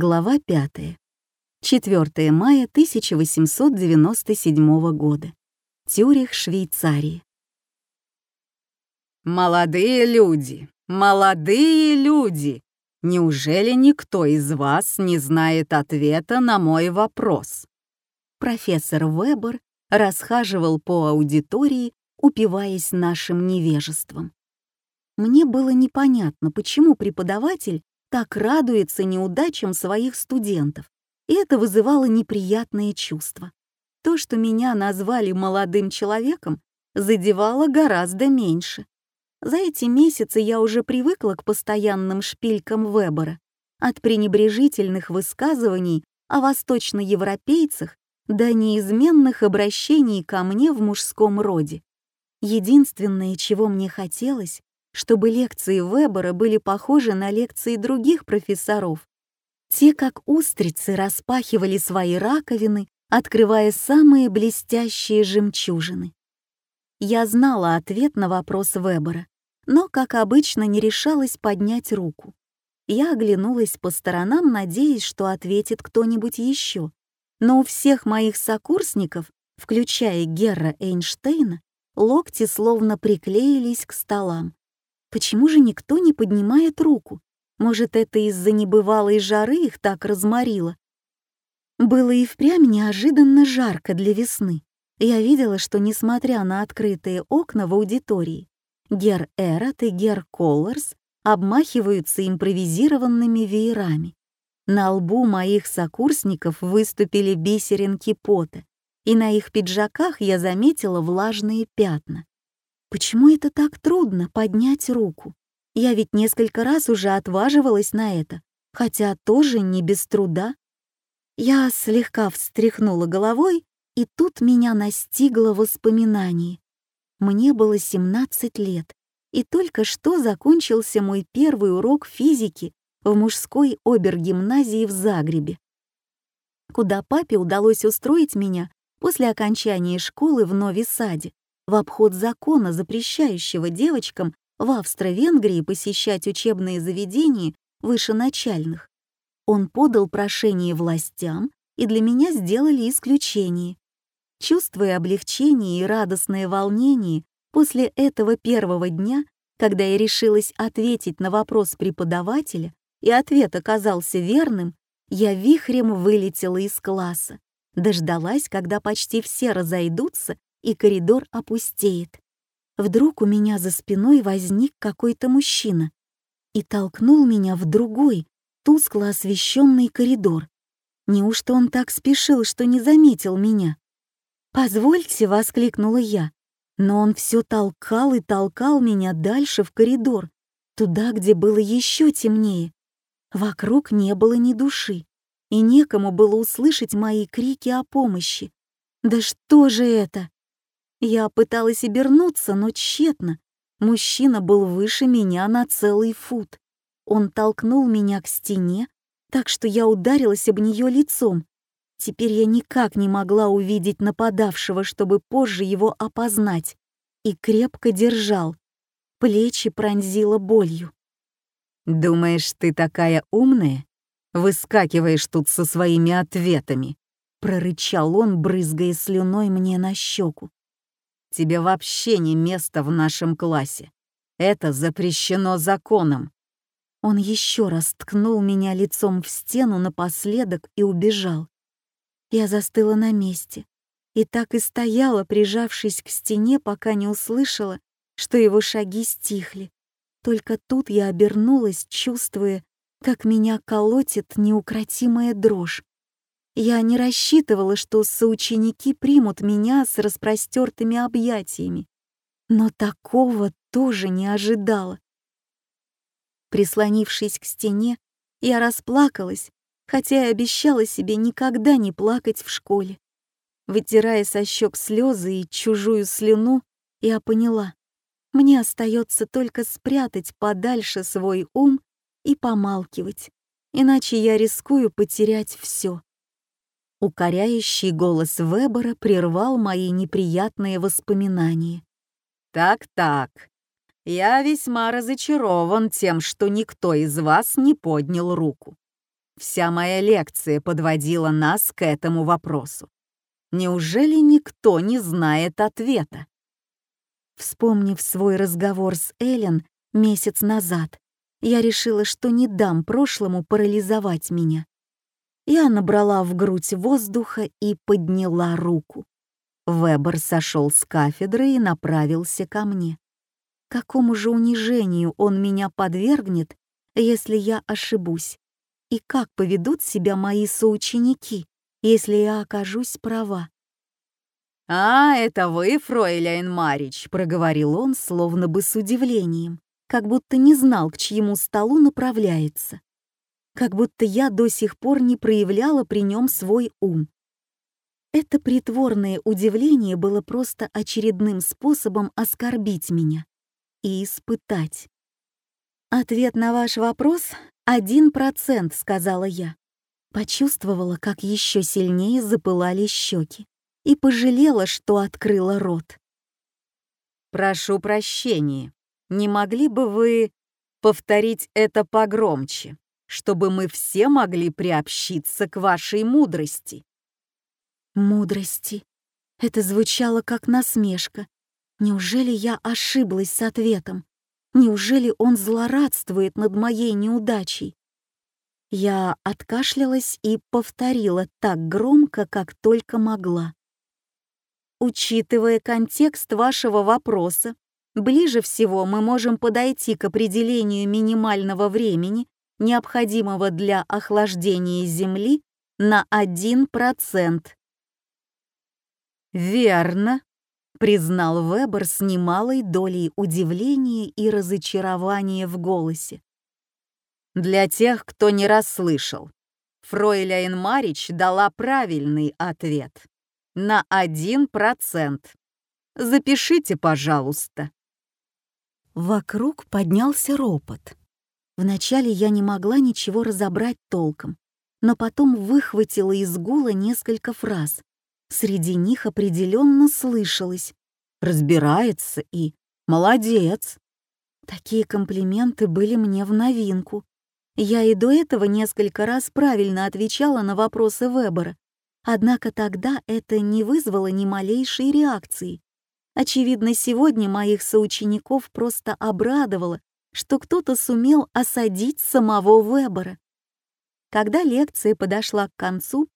Глава 5. 4 мая 1897 года. Тюрих, Швейцария. «Молодые люди, молодые люди! Неужели никто из вас не знает ответа на мой вопрос?» Профессор Вебер расхаживал по аудитории, упиваясь нашим невежеством. Мне было непонятно, почему преподаватель так радуется неудачам своих студентов, и это вызывало неприятные чувства. То, что меня назвали молодым человеком, задевало гораздо меньше. За эти месяцы я уже привыкла к постоянным шпилькам Вебера, от пренебрежительных высказываний о восточноевропейцах до неизменных обращений ко мне в мужском роде. Единственное, чего мне хотелось, чтобы лекции Вебера были похожи на лекции других профессоров. Те, как устрицы, распахивали свои раковины, открывая самые блестящие жемчужины. Я знала ответ на вопрос Вебера, но, как обычно, не решалась поднять руку. Я оглянулась по сторонам, надеясь, что ответит кто-нибудь еще. Но у всех моих сокурсников, включая Герра Эйнштейна, локти словно приклеились к столам, Почему же никто не поднимает руку? Может, это из-за небывалой жары их так разморило? Было и впрямь неожиданно жарко для весны. Я видела, что, несмотря на открытые окна в аудитории, Гер Эрот и Гер Колларс обмахиваются импровизированными веерами. На лбу моих сокурсников выступили бисеринки пота, и на их пиджаках я заметила влажные пятна. Почему это так трудно поднять руку? Я ведь несколько раз уже отваживалась на это, хотя тоже не без труда. Я слегка встряхнула головой, и тут меня настигло воспоминание. Мне было 17 лет, и только что закончился мой первый урок физики в мужской обергимназии в Загребе, куда папе удалось устроить меня после окончания школы в Нови-Саде в обход закона, запрещающего девочкам в Австро-Венгрии посещать учебные заведения выше начальных. Он подал прошение властям, и для меня сделали исключение. Чувствуя облегчение и радостное волнение после этого первого дня, когда я решилась ответить на вопрос преподавателя, и ответ оказался верным, я вихрем вылетела из класса, дождалась, когда почти все разойдутся и коридор опустеет. Вдруг у меня за спиной возник какой-то мужчина и толкнул меня в другой, тускло освещенный коридор. Неужто он так спешил, что не заметил меня? «Позвольте», — воскликнула я, но он все толкал и толкал меня дальше в коридор, туда, где было еще темнее. Вокруг не было ни души, и некому было услышать мои крики о помощи. «Да что же это?» Я пыталась обернуться, но тщетно. Мужчина был выше меня на целый фут. Он толкнул меня к стене, так что я ударилась об нее лицом. Теперь я никак не могла увидеть нападавшего, чтобы позже его опознать, и крепко держал. Плечи пронзило болью. «Думаешь, ты такая умная? Выскакиваешь тут со своими ответами», — прорычал он, брызгая слюной мне на щеку. Тебе вообще не место в нашем классе. Это запрещено законом». Он еще раз ткнул меня лицом в стену напоследок и убежал. Я застыла на месте и так и стояла, прижавшись к стене, пока не услышала, что его шаги стихли. Только тут я обернулась, чувствуя, как меня колотит неукротимая дрожь. Я не рассчитывала, что соученики примут меня с распростертыми объятиями, но такого тоже не ожидала. Прислонившись к стене, я расплакалась, хотя и обещала себе никогда не плакать в школе. Вытирая со щек слезы и чужую слюну, я поняла, мне остается только спрятать подальше свой ум и помалкивать, иначе я рискую потерять все. Укоряющий голос Вебера прервал мои неприятные воспоминания. «Так-так, я весьма разочарован тем, что никто из вас не поднял руку. Вся моя лекция подводила нас к этому вопросу. Неужели никто не знает ответа? Вспомнив свой разговор с Эллен месяц назад, я решила, что не дам прошлому парализовать меня. Я набрала в грудь воздуха и подняла руку. Вебер сошел с кафедры и направился ко мне. Какому же унижению он меня подвергнет, если я ошибусь? И как поведут себя мои соученики, если я окажусь права? «А, это вы, фройляйн Марич», — проговорил он, словно бы с удивлением, как будто не знал, к чьему столу направляется. Как будто я до сих пор не проявляла при нем свой ум. Это притворное удивление было просто очередным способом оскорбить меня и испытать. «Ответ на ваш вопрос — один процент», — сказала я. Почувствовала, как еще сильнее запылали щеки и пожалела, что открыла рот. «Прошу прощения, не могли бы вы повторить это погромче, чтобы мы все могли приобщиться к вашей мудрости?» «Мудрости?» Это звучало как насмешка. Неужели я ошиблась с ответом? Неужели он злорадствует над моей неудачей? Я откашлялась и повторила так громко, как только могла. Учитывая контекст вашего вопроса, ближе всего мы можем подойти к определению минимального времени, необходимого для охлаждения Земли, на 1%. «Верно», — признал Вебер с немалой долей удивления и разочарования в голосе. «Для тех, кто не расслышал, Фройляйн Марич дала правильный ответ на один процент. Запишите, пожалуйста». Вокруг поднялся ропот. Вначале я не могла ничего разобрать толком, но потом выхватила из гула несколько фраз. Среди них определенно слышалось «разбирается» и «молодец». Такие комплименты были мне в новинку. Я и до этого несколько раз правильно отвечала на вопросы Вебера, Однако тогда это не вызвало ни малейшей реакции. Очевидно, сегодня моих соучеников просто обрадовало, что кто-то сумел осадить самого Вебера. Когда лекция подошла к концу,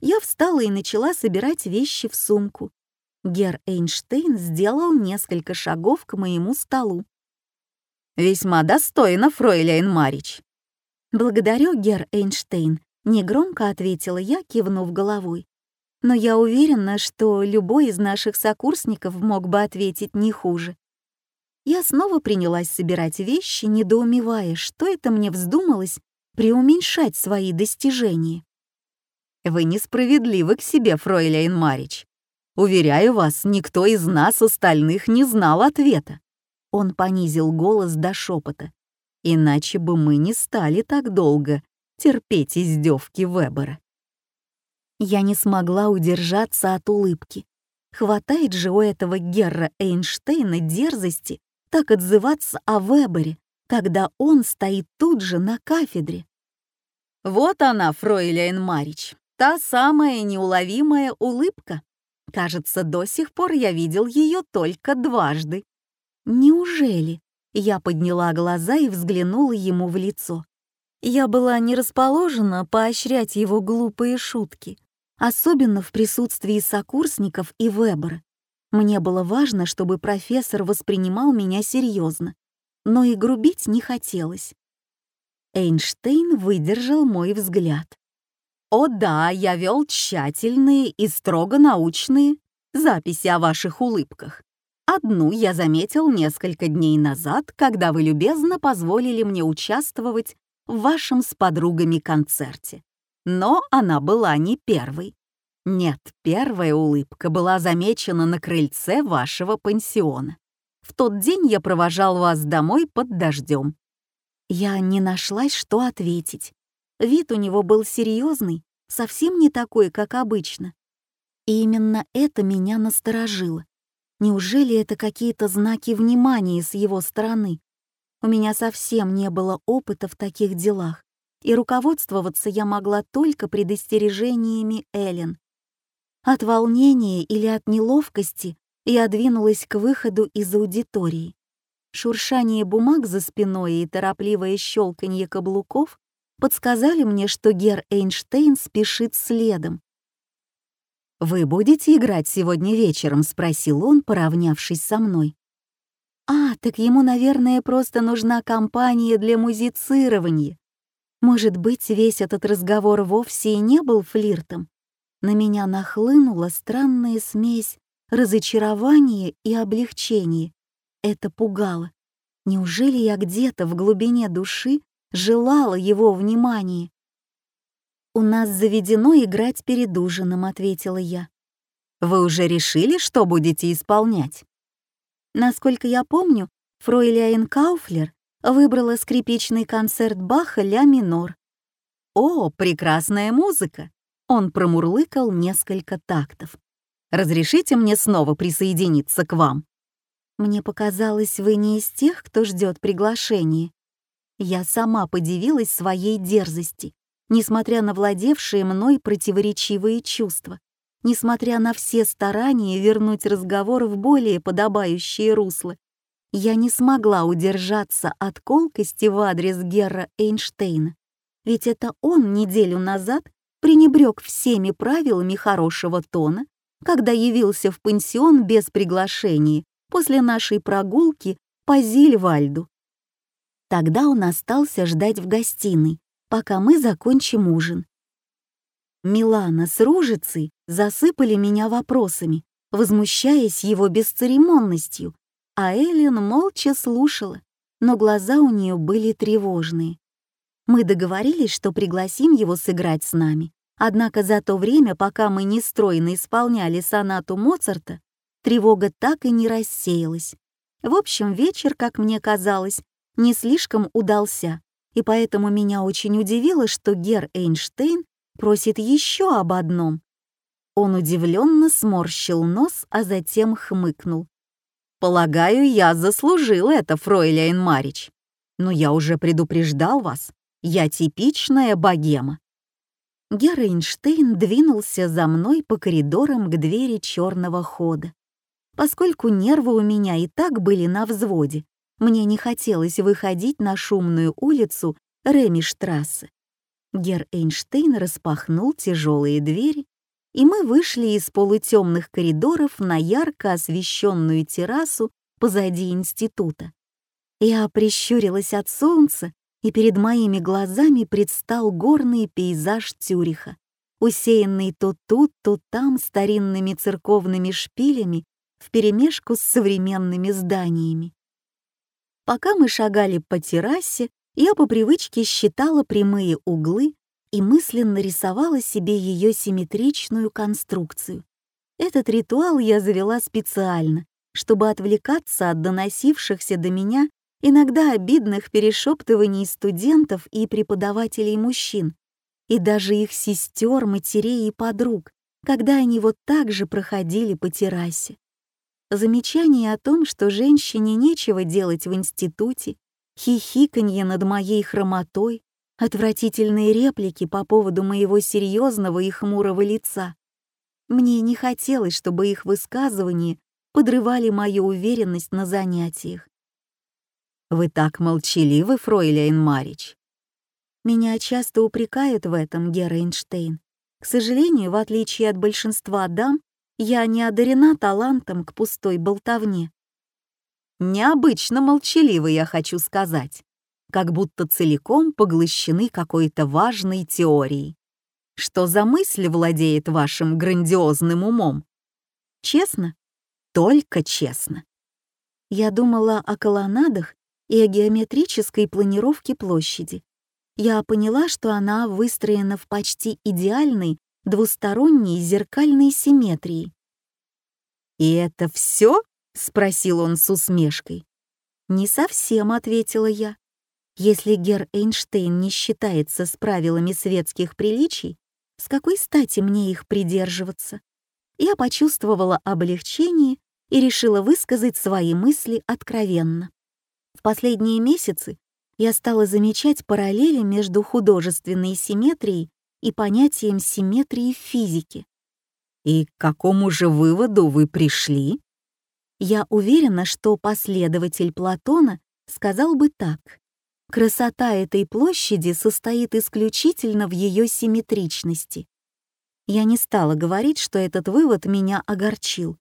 я встала и начала собирать вещи в сумку. Гер Эйнштейн сделал несколько шагов к моему столу. «Весьма достойно, фройляйн Марич». «Благодарю, Гер Эйнштейн», Негромко ответила я, кивнув головой. Но я уверена, что любой из наших сокурсников мог бы ответить не хуже. Я снова принялась собирать вещи, недоумевая, что это мне вздумалось преуменьшать свои достижения. «Вы несправедливы к себе, фройляйн Марич. Уверяю вас, никто из нас остальных не знал ответа». Он понизил голос до шепота. «Иначе бы мы не стали так долго терпеть издевки Вебера. Я не смогла удержаться от улыбки. Хватает же у этого Герра Эйнштейна дерзости так отзываться о Вебере, когда он стоит тут же на кафедре. Вот она, фройляйн Марич, та самая неуловимая улыбка. Кажется, до сих пор я видел ее только дважды. Неужели? Я подняла глаза и взглянула ему в лицо. Я была не расположена поощрять его глупые шутки, особенно в присутствии сокурсников и Вебера. Мне было важно, чтобы профессор воспринимал меня серьезно, но и грубить не хотелось. Эйнштейн выдержал мой взгляд. «О да, я вел тщательные и строго научные записи о ваших улыбках. Одну я заметил несколько дней назад, когда вы любезно позволили мне участвовать в вашем с подругами концерте. Но она была не первой. Нет, первая улыбка была замечена на крыльце вашего пансиона. В тот день я провожал вас домой под дождем. Я не нашлась, что ответить. Вид у него был серьезный, совсем не такой, как обычно. И именно это меня насторожило. Неужели это какие-то знаки внимания с его стороны? У меня совсем не было опыта в таких делах. и руководствоваться я могла только предостережениями Эллен. От волнения или от неловкости я двинулась к выходу из аудитории. Шуршание бумаг за спиной и торопливое щелканье каблуков подсказали мне, что Гер Эйнштейн спешит следом. «Вы будете играть сегодня вечером?» — спросил он, поравнявшись со мной. «А, так ему, наверное, просто нужна компания для музицирования. Может быть, весь этот разговор вовсе и не был флиртом? На меня нахлынула странная смесь разочарования и облегчения. Это пугало. Неужели я где-то в глубине души желала его внимания? «У нас заведено играть перед ужином», — ответила я. «Вы уже решили, что будете исполнять?» Насколько я помню, фройляйн Кауфлер выбрала скрипичный концерт Баха «Ля минор». «О, прекрасная музыка!» Он промурлыкал несколько тактов. «Разрешите мне снова присоединиться к вам?» «Мне показалось, вы не из тех, кто ждет приглашения». Я сама подивилась своей дерзости, несмотря на владевшие мной противоречивые чувства, несмотря на все старания вернуть разговор в более подобающее русло. Я не смогла удержаться от колкости в адрес Герра Эйнштейна, ведь это он неделю назад пренебрег всеми правилами хорошего тона, когда явился в пансион без приглашения после нашей прогулки по Зильвальду. Тогда он остался ждать в гостиной, пока мы закончим ужин. Милана с Ружицей засыпали меня вопросами, возмущаясь его бесцеремонностью, а Эллен молча слушала, но глаза у нее были тревожные. Мы договорились, что пригласим его сыграть с нами, однако за то время, пока мы нестройно исполняли сонату Моцарта, тревога так и не рассеялась. В общем, вечер, как мне казалось, не слишком удался и поэтому меня очень удивило, что Гер Эйнштейн просит еще об одном. Он удивленно сморщил нос, а затем хмыкнул. «Полагаю, я заслужил это, фройляйн Марич. Но я уже предупреждал вас, я типичная богема». Гер Эйнштейн двинулся за мной по коридорам к двери черного хода. Поскольку нервы у меня и так были на взводе, мне не хотелось выходить на шумную улицу Ремиштрассе. Гер Эйнштейн распахнул тяжелые двери, и мы вышли из полутемных коридоров на ярко освещенную террасу позади института. Я прищурилась от солнца, и перед моими глазами предстал горный пейзаж Тюриха, усеянный то тут, то там старинными церковными шпилями вперемешку с современными зданиями. Пока мы шагали по террасе, я по привычке считала прямые углы и мысленно рисовала себе ее симметричную конструкцию. Этот ритуал я завела специально, чтобы отвлекаться от доносившихся до меня иногда обидных перешептываний студентов и преподавателей мужчин, и даже их сестер, матерей и подруг, когда они вот так же проходили по террасе. Замечание о том, что женщине нечего делать в институте, хихиканье над моей хромотой, отвратительные реплики по поводу моего серьезного и хмурого лица. Мне не хотелось, чтобы их высказывания подрывали мою уверенность на занятиях. «Вы так молчаливы, фройляйн Марич». Меня часто упрекают в этом, Гера Эйнштейн. К сожалению, в отличие от большинства дам, я не одарена талантом к пустой болтовне. Необычно молчаливы, я хочу сказать, как будто целиком поглощены какой-то важной теорией. Что за мысль владеет вашим грандиозным умом? Честно? Только честно. Я думала о колоннадах и о геометрической планировке площади. Я поняла, что она выстроена в почти идеальной двусторонней зеркальной симметрии. «И это все?» — спросил он с усмешкой. «Не совсем», — ответила я. «Если Гер Эйнштейн не считается с правилами светских приличий, с какой стати мне их придерживаться?» Я почувствовала облегчение и решила высказать свои мысли откровенно. В последние месяцы Я стала замечать параллели между художественной симметрией и понятием симметрии в физике. И к какому же выводу вы пришли? Я уверена, что последователь Платона сказал бы так. Красота этой площади состоит исключительно в ее симметричности. Я не стала говорить, что этот вывод меня огорчил.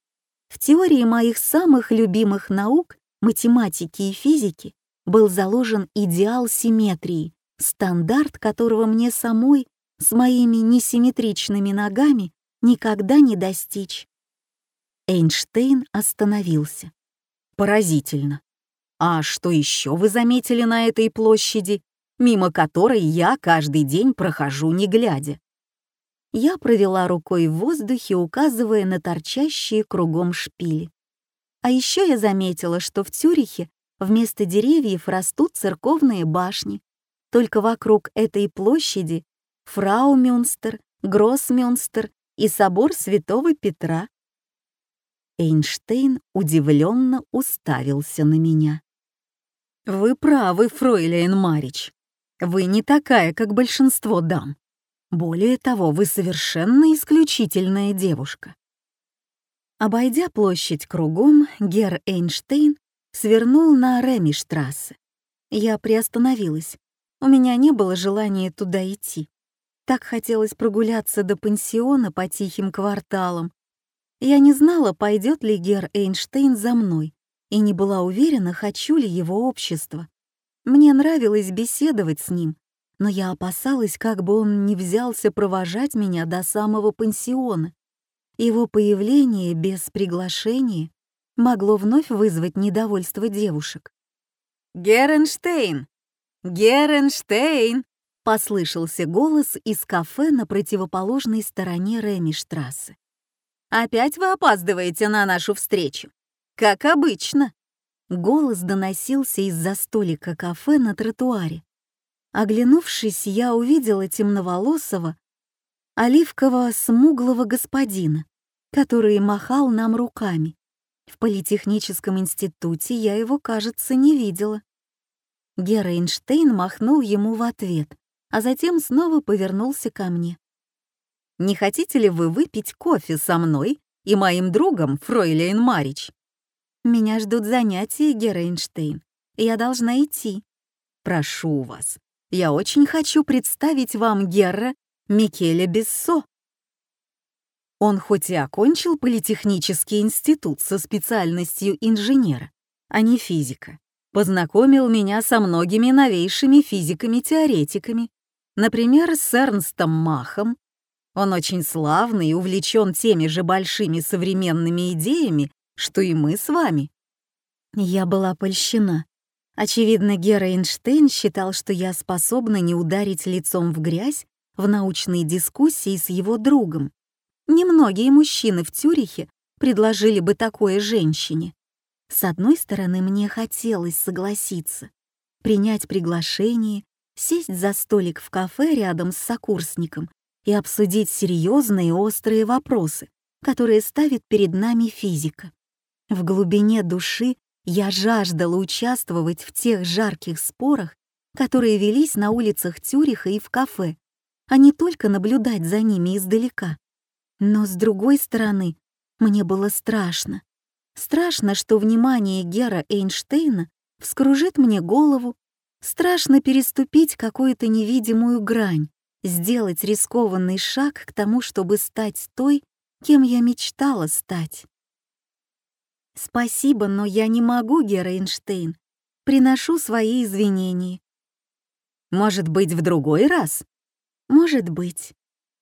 В теории моих самых любимых наук, математики и физики, был заложен идеал симметрии, стандарт которого мне самой с моими несимметричными ногами никогда не достичь. Эйнштейн остановился. Поразительно. А что еще вы заметили на этой площади, мимо которой я каждый день прохожу не глядя? Я провела рукой в воздухе, указывая на торчащие кругом шпили. А еще я заметила, что в Цюрихе вместо деревьев растут церковные башни. Только вокруг этой площади Фраумюнстер, Гроссмюнстер и собор Святого Петра. Эйнштейн удивленно уставился на меня. Вы правы, фройлейн Марич. Вы не такая, как большинство дам. Более того, вы совершенно исключительная девушка. Обойдя площадь кругом, Гер Эйнштейн свернул на Ремиштрассе. Я приостановилась. У меня не было желания туда идти. Так хотелось прогуляться до пансиона по тихим кварталам. Я не знала, пойдет ли Гер Эйнштейн за мной, и не была уверена, хочу ли его общества. Мне нравилось беседовать с ним, но я опасалась, как бы он не взялся провожать меня до самого пансиона. Его появление без приглашения могло вновь вызвать недовольство девушек. «Геренштейн! Геренштейн!» — послышался голос из кафе на противоположной стороне Ремиштрассы. «Опять вы опаздываете на нашу встречу?» как обычно». Голос доносился из-за столика кафе на тротуаре. Оглянувшись, я увидела темноволосого, оливкового смуглого господина, который махал нам руками. В политехническом институте я его, кажется, не видела. Гера Эйнштейн махнул ему в ответ, а затем снова повернулся ко мне. «Не хотите ли вы выпить кофе со мной и моим другом, фройлейн Марич?» Меня ждут занятия, герр Эйнштейн. Я должна идти. Прошу вас, я очень хочу представить вам герра Микеле Бессо. Он хоть и окончил политехнический институт со специальностью инженера, а не физика, познакомил меня со многими новейшими физиками-теоретиками, например, с Эрнстом Махом. Он очень славный и увлечен теми же большими современными идеями, что и мы с вами». Я была польщена. Очевидно, Гера Эйнштейн считал, что я способна не ударить лицом в грязь в научной дискуссии с его другом. Немногие мужчины в Тюрихе предложили бы такое женщине. С одной стороны, мне хотелось согласиться, принять приглашение, сесть за столик в кафе рядом с сокурсником и обсудить серьезные острые вопросы, которые ставит перед нами физика. В глубине души я жаждала участвовать в тех жарких спорах, которые велись на улицах Тюриха и в кафе, а не только наблюдать за ними издалека. Но с другой стороны, мне было страшно. Страшно, что внимание Гера Эйнштейна вскружит мне голову. Страшно переступить какую-то невидимую грань, сделать рискованный шаг к тому, чтобы стать той, кем я мечтала стать. «Спасибо, но я не могу, Гера Эйнштейн. Приношу свои извинения». «Может быть, в другой раз?» «Может быть».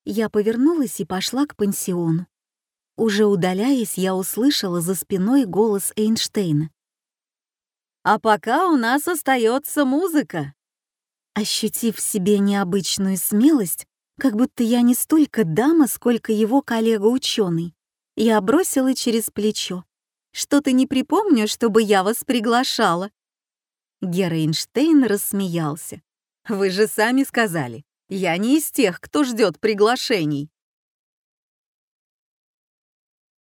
Я повернулась и пошла к пансиону. Уже удаляясь, я услышала за спиной голос Эйнштейна. «А пока у нас остается музыка». Ощутив в себе необычную смелость, как будто я не столько дама, сколько его коллега-ученый, я бросила через плечо. Что-то не припомню, чтобы я вас приглашала». Герейнштейн рассмеялся. «Вы же сами сказали, я не из тех, кто ждет приглашений».